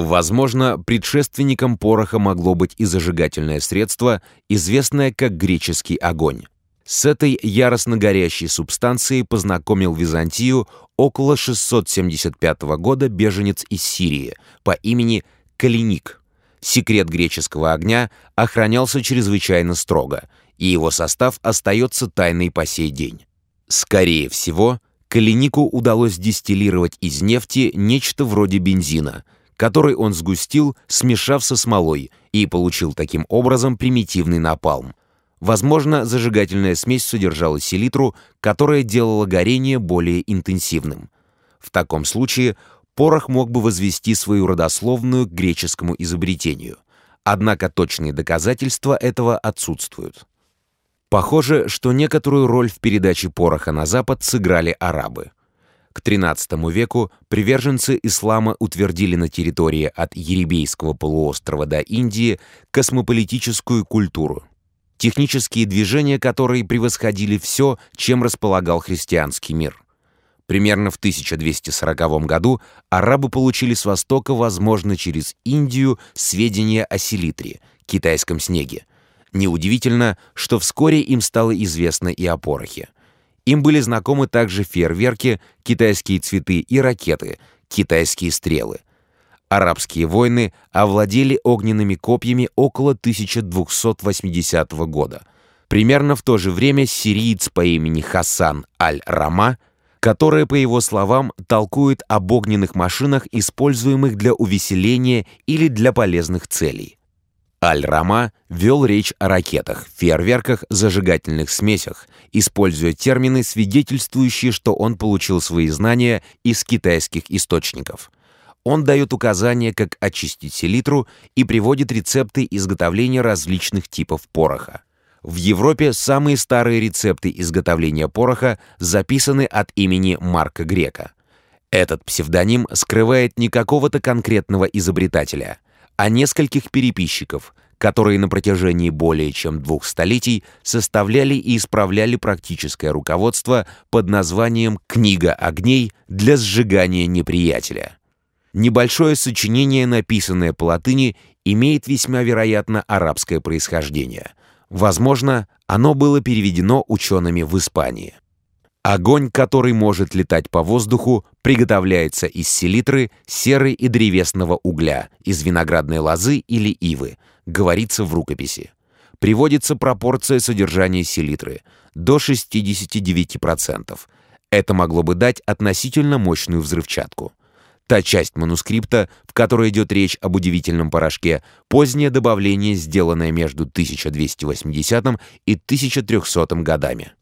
Возможно, предшественником пороха могло быть и зажигательное средство, известное как греческий огонь. С этой яростно горящей субстанцией познакомил Византию около 675 года беженец из Сирии по имени Калиник. Секрет греческого огня охранялся чрезвычайно строго, и его состав остается тайной по сей день. Скорее всего, Калинику удалось дистиллировать из нефти нечто вроде бензина, который он сгустил, смешав со смолой, и получил таким образом примитивный напалм, Возможно, зажигательная смесь содержала селитру, которая делала горение более интенсивным. В таком случае порох мог бы возвести свою родословную к греческому изобретению. Однако точные доказательства этого отсутствуют. Похоже, что некоторую роль в передаче пороха на Запад сыграли арабы. К XIII веку приверженцы ислама утвердили на территории от Еребейского полуострова до Индии космополитическую культуру технические движения которые превосходили все, чем располагал христианский мир. Примерно в 1240 году арабы получили с востока, возможно, через Индию, сведения о селитре, китайском снеге. Неудивительно, что вскоре им стало известно и о порохе. Им были знакомы также фейерверки, китайские цветы и ракеты, китайские стрелы. Арабские войны овладели огненными копьями около 1280 года. Примерно в то же время сириец по имени Хасан Аль-Рама, который, по его словам, толкует об огненных машинах, используемых для увеселения или для полезных целей. Аль-Рама вел речь о ракетах, фейерверках, зажигательных смесях, используя термины, свидетельствующие, что он получил свои знания из китайских источников – он дает указания, как очистить селитру и приводит рецепты изготовления различных типов пороха. В Европе самые старые рецепты изготовления пороха записаны от имени Марка Грека. Этот псевдоним скрывает не какого-то конкретного изобретателя, а нескольких переписчиков, которые на протяжении более чем двух столетий составляли и исправляли практическое руководство под названием «Книга огней для сжигания неприятеля». Небольшое сочинение, написанное по латыни, имеет весьма вероятно арабское происхождение. Возможно, оно было переведено учеными в Испании. Огонь, который может летать по воздуху, приготовляется из селитры, серы и древесного угля, из виноградной лозы или ивы, говорится в рукописи. Приводится пропорция содержания селитры до 69%. Это могло бы дать относительно мощную взрывчатку. Та часть манускрипта, в которой идет речь об удивительном порошке, позднее добавление, сделанное между 1280 и 1300 годами.